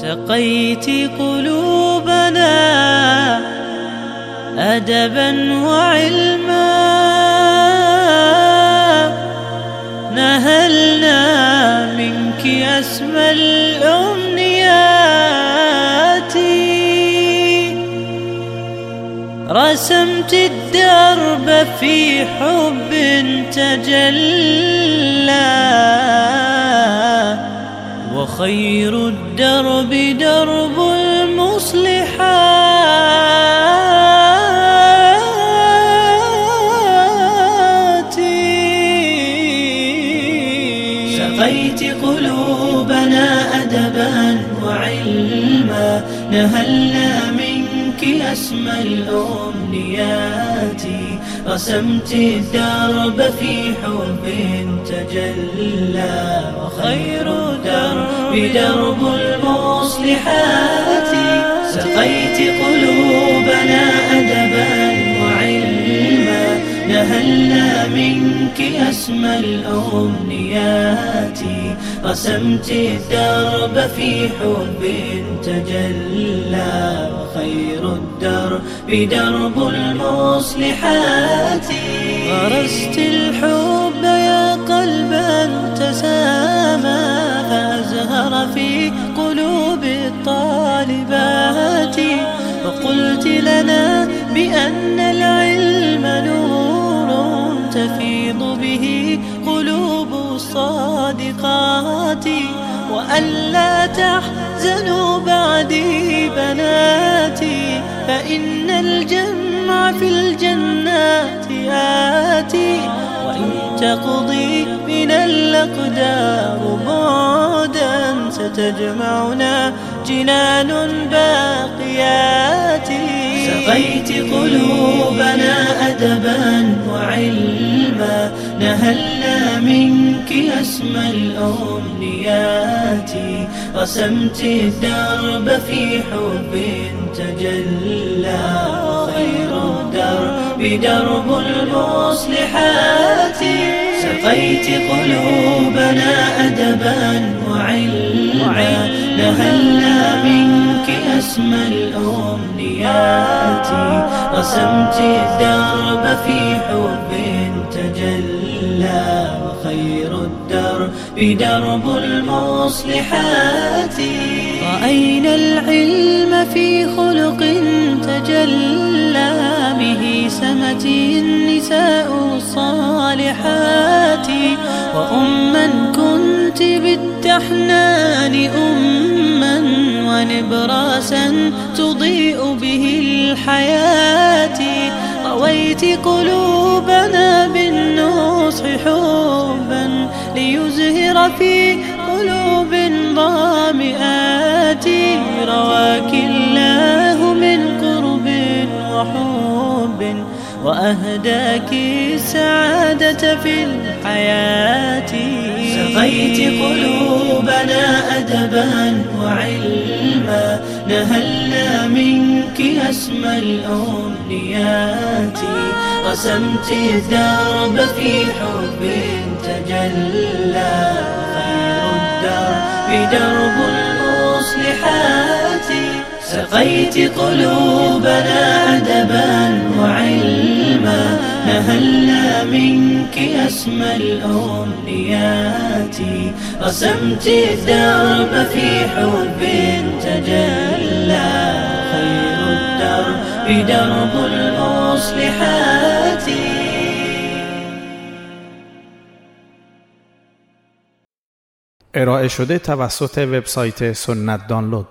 سقيت قلوبنا أدبا وعلما؟ نهلنا منك أسمى الأمنيات. رسمت الدرب في حب تجلى. وخير الدرب درب المصلحات. سقيت قلوبنا أدبا وعلما نهلنا منك أسمى الأمنيات. رسمت الدرب في حب تجلى وخير درب درب المصلحات. سقيت قلوبنا أدبا وعلما نهلنا منك أسمى الأمنيات. رسمت الدرب في حب تجلى. وخير الدرب درب المصلحات. غرست الحب يا قلبا تسامى. فأزهر في قلوب الطالبات. وقلت لنا بأن العلم نور تفيض به الصادقات وألا تحزنوا بعدي بناتي فإن الجمع في الجنات آتي وإن تقضي من الأقدار بعدا ستجمعنا جنان باقيات سقيت قلوبنا أدبا وعلما نهلنا منك أسمى الأمنيات. رسمت الدرب في حب تجلى. خير الدرب درب المصلحات. سقيت قلوبنا أدبا وعلما. نهلنا منك أسمى الأمنيات. رسمت الدرب في حب تجلى وخير الدرب درب المصلحات. رأينا العلم في خلق تجلى به سمت النساء الصالحات. وأما كنت بالتحنان أما ونبراسا تضيء به الحياة. رويت قلوبنا ليزهر في قلوب ضامئات رواك وأهداك السعادة في الحياة. سقيت قلوبنا أدبا وعلما نهلنا منك أسمى الأمنيات. رسمت الدرب في حب تجلى خير الدرب درب المصلحات سقيت قلوبنا أدبا وعلما نهلنا منك أسمى الأمنيات. رسمت الدرب في حب تجلى. خير الدرب درب المصلحات. ارائه شده توسط وبسایت سنت دانلود.